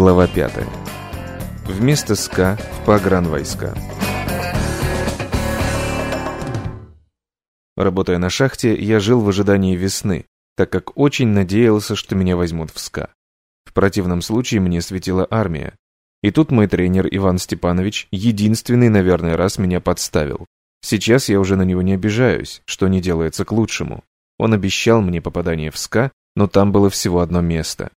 Глава 5. Вместо СКА в погранвойска. Работая на шахте, я жил в ожидании весны, так как очень надеялся, что меня возьмут в СКА. В противном случае мне светила армия. И тут мой тренер Иван Степанович единственный, наверное, раз меня подставил. Сейчас я уже на него не обижаюсь, что не делается к лучшему. Он обещал мне попадание в СКА, но там было всего одно место.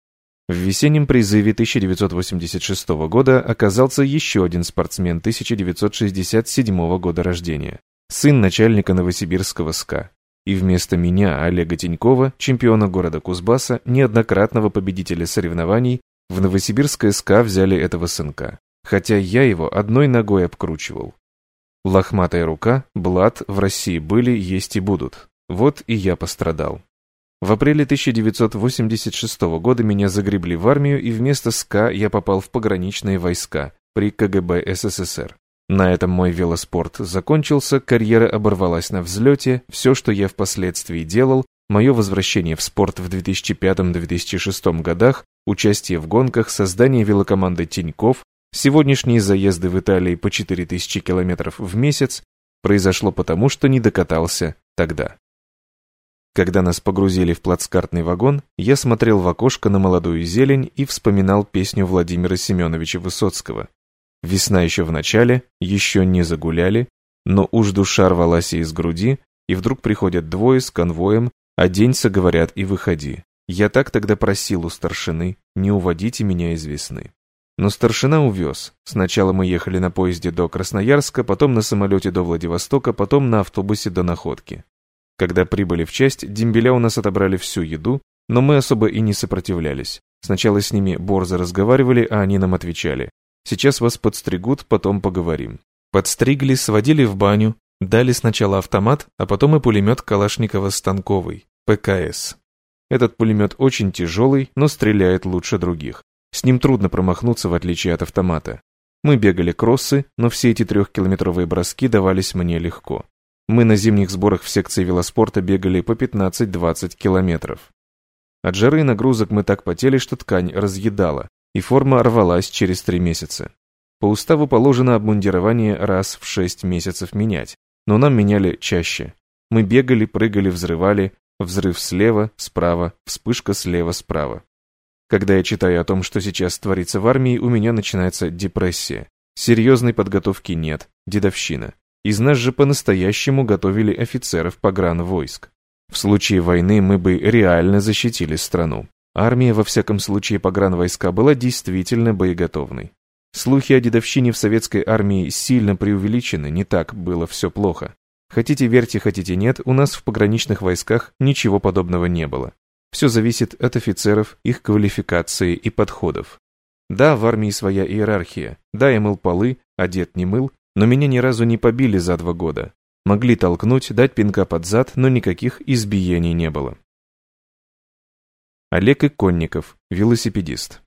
В весеннем призыве 1986 года оказался еще один спортсмен 1967 года рождения, сын начальника Новосибирского СКА. И вместо меня, Олега Тинькова, чемпиона города Кузбасса, неоднократного победителя соревнований, в Новосибирское СКА взяли этого сынка. Хотя я его одной ногой обкручивал. Лохматая рука, блат в России были, есть и будут. Вот и я пострадал. В апреле 1986 года меня загребли в армию, и вместо СКА я попал в пограничные войска при КГБ СССР. На этом мой велоспорт закончился, карьера оборвалась на взлете, все, что я впоследствии делал, мое возвращение в спорт в 2005-2006 годах, участие в гонках, создание велокоманды Тиньков, сегодняшние заезды в Италии по 4000 километров в месяц, произошло потому, что не докатался тогда. Когда нас погрузили в плацкартный вагон, я смотрел в окошко на молодую зелень и вспоминал песню Владимира Семеновича Высоцкого. Весна еще в начале, еще не загуляли, но уж душа рвалась из груди, и вдруг приходят двое с конвоем, оденься, говорят, и выходи. Я так тогда просил у старшины, не уводите меня из весны. Но старшина увез. Сначала мы ехали на поезде до Красноярска, потом на самолете до Владивостока, потом на автобусе до Находки. Когда прибыли в часть, дембеля у нас отобрали всю еду, но мы особо и не сопротивлялись. Сначала с ними борзо разговаривали, а они нам отвечали. «Сейчас вас подстригут, потом поговорим». Подстригли, сводили в баню, дали сначала автомат, а потом и пулемет Калашникова-станковый, ПКС. Этот пулемет очень тяжелый, но стреляет лучше других. С ним трудно промахнуться, в отличие от автомата. Мы бегали кроссы, но все эти трехкилометровые броски давались мне легко. Мы на зимних сборах в секции велоспорта бегали по 15-20 километров. От жары и нагрузок мы так потели, что ткань разъедала, и форма рвалась через три месяца. По уставу положено обмундирование раз в шесть месяцев менять, но нам меняли чаще. Мы бегали, прыгали, взрывали, взрыв слева, справа, вспышка слева, справа. Когда я читаю о том, что сейчас творится в армии, у меня начинается депрессия. Серьезной подготовки нет, дедовщина. Из нас же по-настоящему готовили офицеров погранвойск. В случае войны мы бы реально защитили страну. Армия, во всяком случае, погранвойска была действительно боеготовной. Слухи о дедовщине в советской армии сильно преувеличены, не так было все плохо. Хотите верьте, хотите нет, у нас в пограничных войсках ничего подобного не было. Все зависит от офицеров, их квалификации и подходов. Да, в армии своя иерархия. Да, я мыл полы, дед не мыл, но меня ни разу не побили за два года. Могли толкнуть, дать пинка под зад, но никаких избиений не было. Олег Иконников, велосипедист.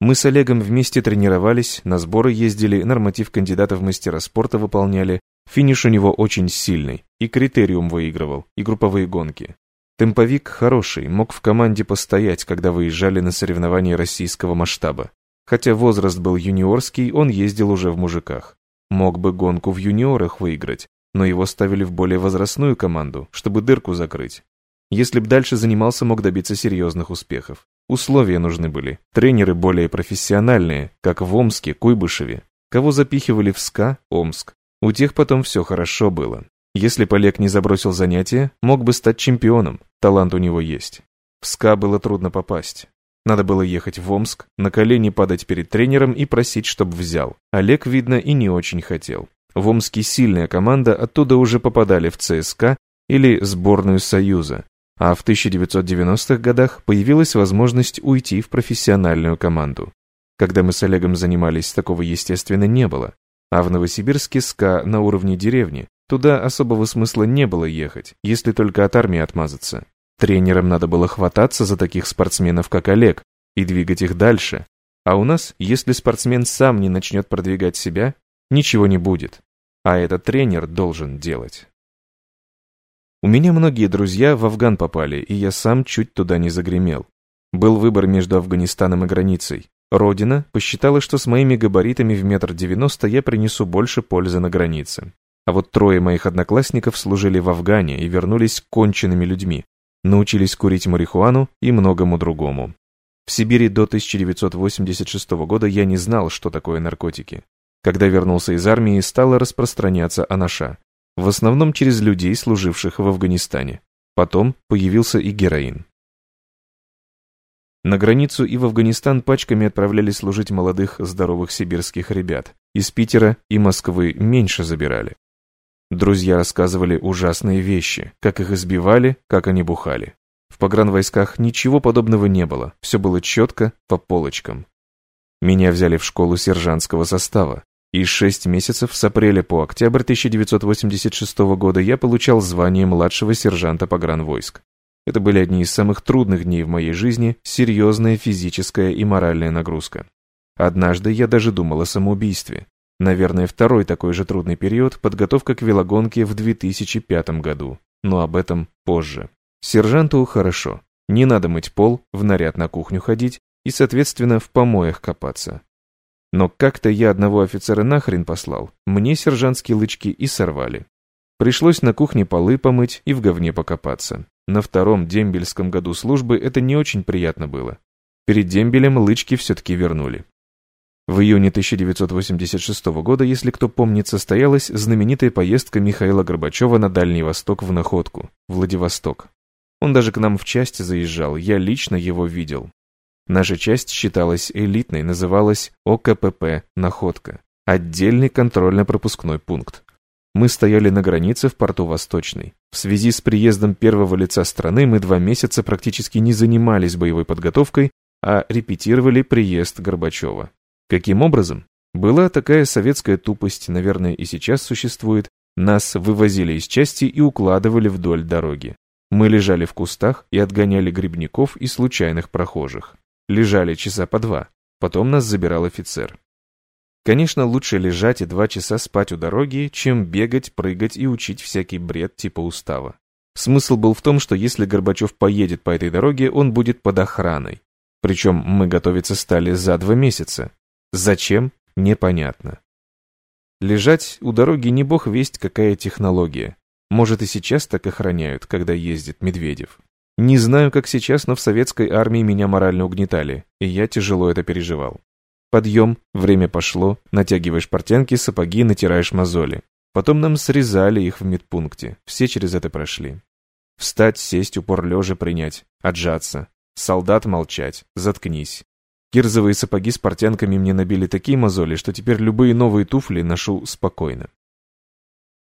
Мы с Олегом вместе тренировались, на сборы ездили, норматив кандидата в мастера спорта выполняли. Финиш у него очень сильный, и критериум выигрывал, и групповые гонки. Темповик хороший, мог в команде постоять, когда выезжали на соревнования российского масштаба. Хотя возраст был юниорский, он ездил уже в мужиках. Мог бы гонку в юниорах выиграть, но его ставили в более возрастную команду, чтобы дырку закрыть. Если б дальше занимался, мог добиться серьезных успехов. Условия нужны были. Тренеры более профессиональные, как в Омске, Куйбышеве. Кого запихивали в СКА, Омск. У тех потом все хорошо было. Если бы Олег не забросил занятия, мог бы стать чемпионом. Талант у него есть. В СКА было трудно попасть. Надо было ехать в Омск, на колени падать перед тренером и просить, чтобы взял. Олег, видно, и не очень хотел. В Омске сильная команда, оттуда уже попадали в ЦСКА или сборную Союза. А в 1990-х годах появилась возможность уйти в профессиональную команду. Когда мы с Олегом занимались, такого, естественно, не было. А в Новосибирске СКА на уровне деревни. Туда особого смысла не было ехать, если только от армии отмазаться. Тренерам надо было хвататься за таких спортсменов, как Олег, и двигать их дальше. А у нас, если спортсмен сам не начнет продвигать себя, ничего не будет. А этот тренер должен делать. У меня многие друзья в Афган попали, и я сам чуть туда не загремел. Был выбор между Афганистаном и границей. Родина посчитала, что с моими габаритами в метр девяносто я принесу больше пользы на границе. А вот трое моих одноклассников служили в Афгане и вернулись конченными людьми, научились курить марихуану и многому другому. В Сибири до 1986 года я не знал, что такое наркотики. Когда вернулся из армии, стала распространяться анаша, в основном через людей, служивших в Афганистане. Потом появился и героин. На границу и в Афганистан пачками отправляли служить молодых здоровых сибирских ребят. Из Питера и Москвы меньше забирали. Друзья рассказывали ужасные вещи, как их избивали, как они бухали. В погранвойсках ничего подобного не было, все было четко, по полочкам. Меня взяли в школу сержантского состава, и шесть месяцев с апреля по октябрь 1986 года я получал звание младшего сержанта погранвойск. Это были одни из самых трудных дней в моей жизни, серьезная физическая и моральная нагрузка. Однажды я даже думал о самоубийстве. Наверное, второй такой же трудный период – подготовка к велогонке в 2005 году. Но об этом позже. Сержанту хорошо. Не надо мыть пол, в наряд на кухню ходить и, соответственно, в помоях копаться. Но как-то я одного офицера нахрен послал, мне сержантские лычки и сорвали. Пришлось на кухне полы помыть и в говне покопаться. На втором дембельском году службы это не очень приятно было. Перед дембелем лычки все-таки вернули. В июне 1986 года, если кто помнит, состоялась знаменитая поездка Михаила Горбачева на Дальний Восток в Находку, Владивосток. Он даже к нам в часть заезжал, я лично его видел. Наша часть считалась элитной, называлась ОКПП «Находка» – отдельный контрольно-пропускной пункт. Мы стояли на границе в порту Восточный. В связи с приездом первого лица страны мы два месяца практически не занимались боевой подготовкой, а репетировали приезд Горбачева. Каким образом? Была такая советская тупость, наверное, и сейчас существует. Нас вывозили из части и укладывали вдоль дороги. Мы лежали в кустах и отгоняли грибников и случайных прохожих. Лежали часа по два. Потом нас забирал офицер. Конечно, лучше лежать и два часа спать у дороги, чем бегать, прыгать и учить всякий бред типа устава. Смысл был в том, что если Горбачев поедет по этой дороге, он будет под охраной. Причем мы готовиться стали за два месяца. Зачем? Непонятно. Лежать у дороги не бог весть какая технология. Может и сейчас так охраняют, когда ездит Медведев. Не знаю, как сейчас, но в советской армии меня морально угнетали, и я тяжело это переживал. Подъем, время пошло, натягиваешь портянки, сапоги, натираешь мозоли. Потом нам срезали их в медпункте, все через это прошли. Встать, сесть, упор лежа принять, отжаться. Солдат молчать, заткнись. Кирзовые сапоги с портянками мне набили такие мозоли, что теперь любые новые туфли ношу спокойно.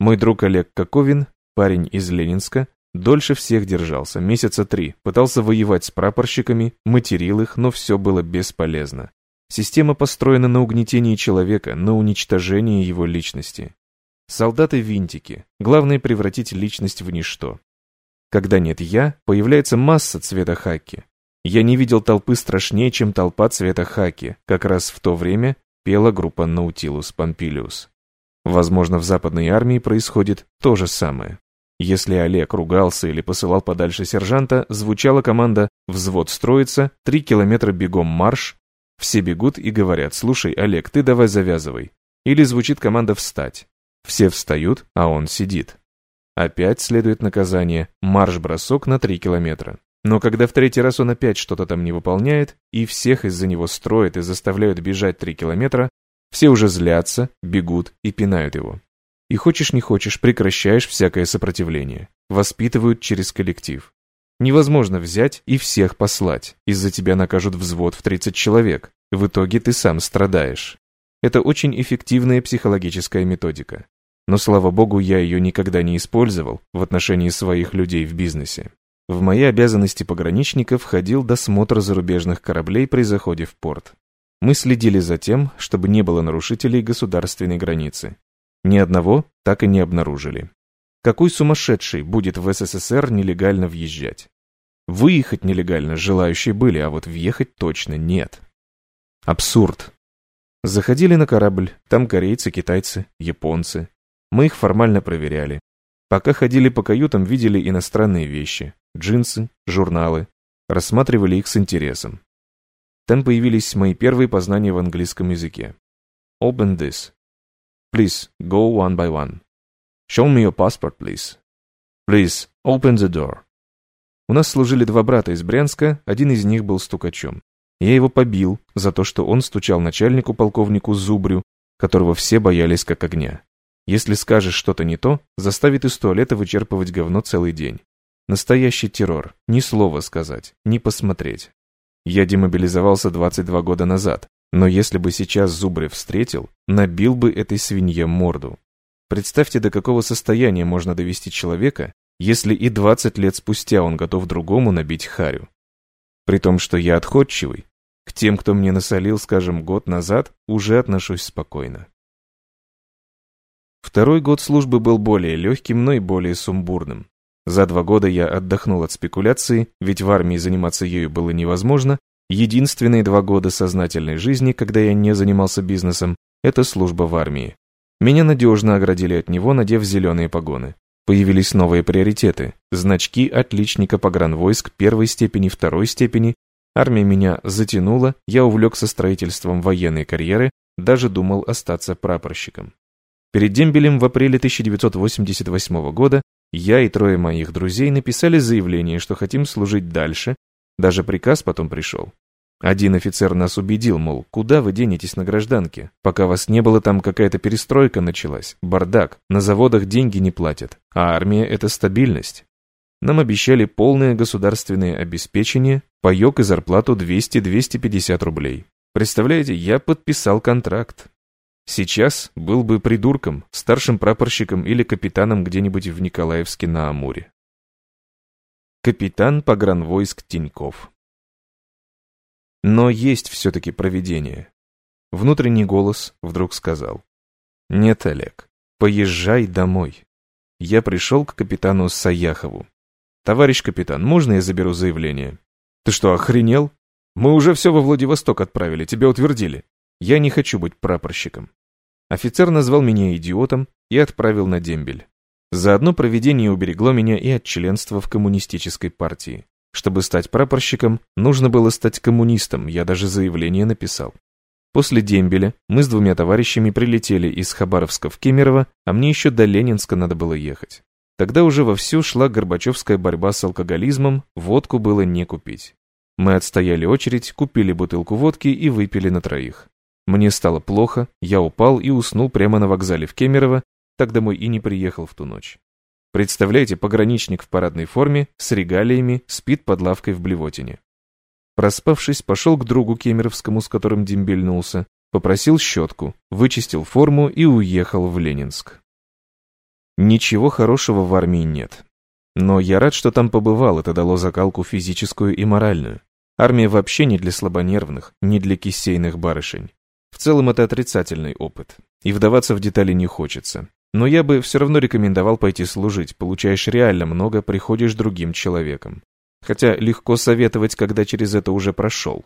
Мой друг Олег Коковин, парень из Ленинска, дольше всех держался, месяца три, пытался воевать с прапорщиками, материл их, но все было бесполезно. Система построена на угнетении человека, на уничтожении его личности. Солдаты винтики. Главное превратить личность в ничто. Когда нет «я», появляется масса цвета хаки. Я не видел толпы страшнее, чем толпа цвета хаки. Как раз в то время пела группа Наутилус Помпилиус. Возможно, в западной армии происходит то же самое. Если Олег ругался или посылал подальше сержанта, звучала команда «Взвод строится», «Три километра бегом марш», все бегут и говорят «Слушай, Олег, ты давай завязывай». Или звучит команда «Встать». Все встают, а он сидит. Опять следует наказание «Марш-бросок на три километра». Но когда в третий раз он опять что-то там не выполняет, и всех из-за него строят и заставляют бежать три километра, все уже злятся, бегут и пинают его. И хочешь не хочешь, прекращаешь всякое сопротивление. Воспитывают через коллектив. Невозможно взять и всех послать. Из-за тебя накажут взвод в 30 человек. В итоге ты сам страдаешь. Это очень эффективная психологическая методика. Но, слава богу, я ее никогда не использовал в отношении своих людей в бизнесе. В мои обязанности пограничника входил досмотр зарубежных кораблей при заходе в порт. Мы следили за тем, чтобы не было нарушителей государственной границы. Ни одного так и не обнаружили. Какой сумасшедший будет в СССР нелегально въезжать? Выехать нелегально желающие были, а вот въехать точно нет. Абсурд. Заходили на корабль, там корейцы, китайцы, японцы. Мы их формально проверяли. Пока ходили по каютам, видели иностранные вещи, джинсы, журналы, рассматривали их с интересом. Там появились мои первые познания в английском языке. Open this. Please, go one by one. Show me your passport, please. Please, open the door. У нас служили два брата из Брянска, один из них был стукачом. Я его побил за то, что он стучал начальнику полковнику Зубрю, которого все боялись как огня. Если скажешь что-то не то, заставит из туалета вычерпывать говно целый день. Настоящий террор. Ни слова сказать, ни посмотреть. Я демобилизовался 22 года назад, но если бы сейчас Зубрев встретил, набил бы этой свинье морду. Представьте, до какого состояния можно довести человека, если и 20 лет спустя он готов другому набить харю. При том, что я отходчивый, к тем, кто мне насолил, скажем, год назад, уже отношусь спокойно. Второй год службы был более легким, но и более сумбурным. За два года я отдохнул от спекуляции, ведь в армии заниматься ею было невозможно. Единственные два года сознательной жизни, когда я не занимался бизнесом, это служба в армии. Меня надежно оградили от него, надев зеленые погоны. Появились новые приоритеты. Значки отличника погранвойск первой степени, второй степени. Армия меня затянула, я увлекся строительством военной карьеры, даже думал остаться прапорщиком. Перед дембелем в апреле 1988 года я и трое моих друзей написали заявление, что хотим служить дальше, даже приказ потом пришел. Один офицер нас убедил, мол, куда вы денетесь на гражданке, пока вас не было там какая-то перестройка началась, бардак, на заводах деньги не платят, а армия – это стабильность. Нам обещали полное государственное обеспечение, паёк и зарплату 200-250 рублей. Представляете, я подписал контракт, Сейчас был бы придурком, старшим прапорщиком или капитаном где-нибудь в Николаевске на Амуре. Капитан погранвойск Тиньков. Но есть все-таки провидение. Внутренний голос вдруг сказал. Нет, Олег, поезжай домой. Я пришел к капитану Саяхову. Товарищ капитан, можно я заберу заявление? Ты что, охренел? Мы уже все во Владивосток отправили, тебя утвердили. Я не хочу быть прапорщиком. Офицер назвал меня идиотом и отправил на дембель. Заодно проведение уберегло меня и от членства в коммунистической партии. Чтобы стать прапорщиком, нужно было стать коммунистом, я даже заявление написал. После дембеля мы с двумя товарищами прилетели из Хабаровска в Кемерово, а мне еще до Ленинска надо было ехать. Тогда уже вовсю шла горбачевская борьба с алкоголизмом, водку было не купить. Мы отстояли очередь, купили бутылку водки и выпили на троих. Мне стало плохо, я упал и уснул прямо на вокзале в Кемерово, так домой и не приехал в ту ночь. Представляете, пограничник в парадной форме, с регалиями, спит под лавкой в Блевотине. Проспавшись, пошел к другу кемеровскому, с которым дембельнулся, попросил щетку, вычистил форму и уехал в Ленинск. Ничего хорошего в армии нет. Но я рад, что там побывал, это дало закалку физическую и моральную. Армия вообще не для слабонервных, не для кисейных барышень. В целом это отрицательный опыт, и вдаваться в детали не хочется. Но я бы все равно рекомендовал пойти служить, получаешь реально много, приходишь другим человеком. Хотя легко советовать, когда через это уже прошел.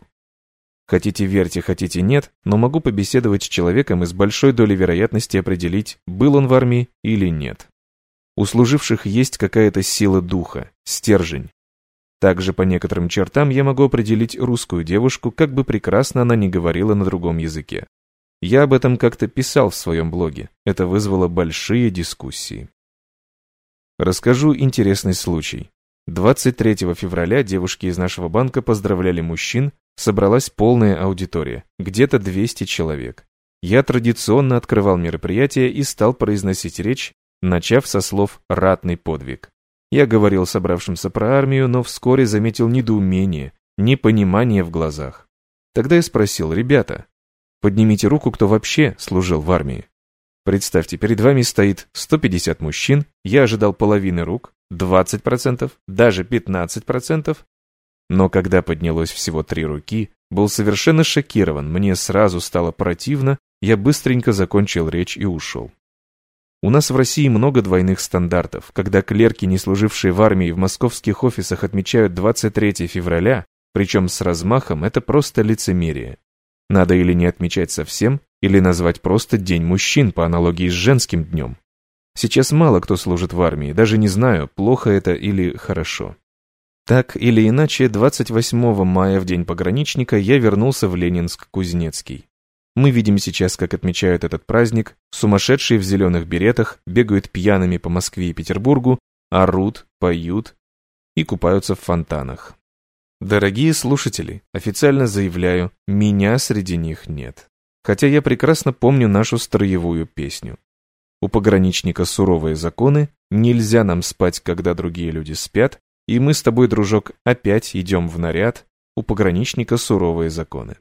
Хотите верьте, хотите нет, но могу побеседовать с человеком и с большой долей вероятности определить, был он в армии или нет. У служивших есть какая-то сила духа, стержень, также по некоторым чертам я могу определить русскую девушку, как бы прекрасно она ни говорила на другом языке. Я об этом как-то писал в своем блоге. Это вызвало большие дискуссии. Расскажу интересный случай. 23 февраля девушки из нашего банка поздравляли мужчин, собралась полная аудитория, где-то 200 человек. Я традиционно открывал мероприятие и стал произносить речь, начав со слов «ратный подвиг». Я говорил собравшимся про армию, но вскоре заметил недоумение, непонимание в глазах. Тогда я спросил, ребята, поднимите руку, кто вообще служил в армии. Представьте, перед вами стоит 150 мужчин, я ожидал половины рук, 20%, даже 15%. Но когда поднялось всего три руки, был совершенно шокирован, мне сразу стало противно, я быстренько закончил речь и ушел. У нас в России много двойных стандартов. Когда клерки, не служившие в армии, в московских офисах отмечают 23 февраля, причем с размахом, это просто лицемерие. Надо или не отмечать совсем, или назвать просто День мужчин по аналогии с женским днем. Сейчас мало кто служит в армии, даже не знаю, плохо это или хорошо. Так или иначе, 28 мая, в день пограничника, я вернулся в Ленинск-Кузнецкий. Мы видим сейчас, как отмечают этот праздник, сумасшедшие в зеленых беретах бегают пьяными по Москве и Петербургу, орут, поют и купаются в фонтанах. Дорогие слушатели, официально заявляю, меня среди них нет. Хотя я прекрасно помню нашу строевую песню. У пограничника суровые законы, нельзя нам спать, когда другие люди спят, и мы с тобой, дружок, опять идем в наряд, у пограничника суровые законы.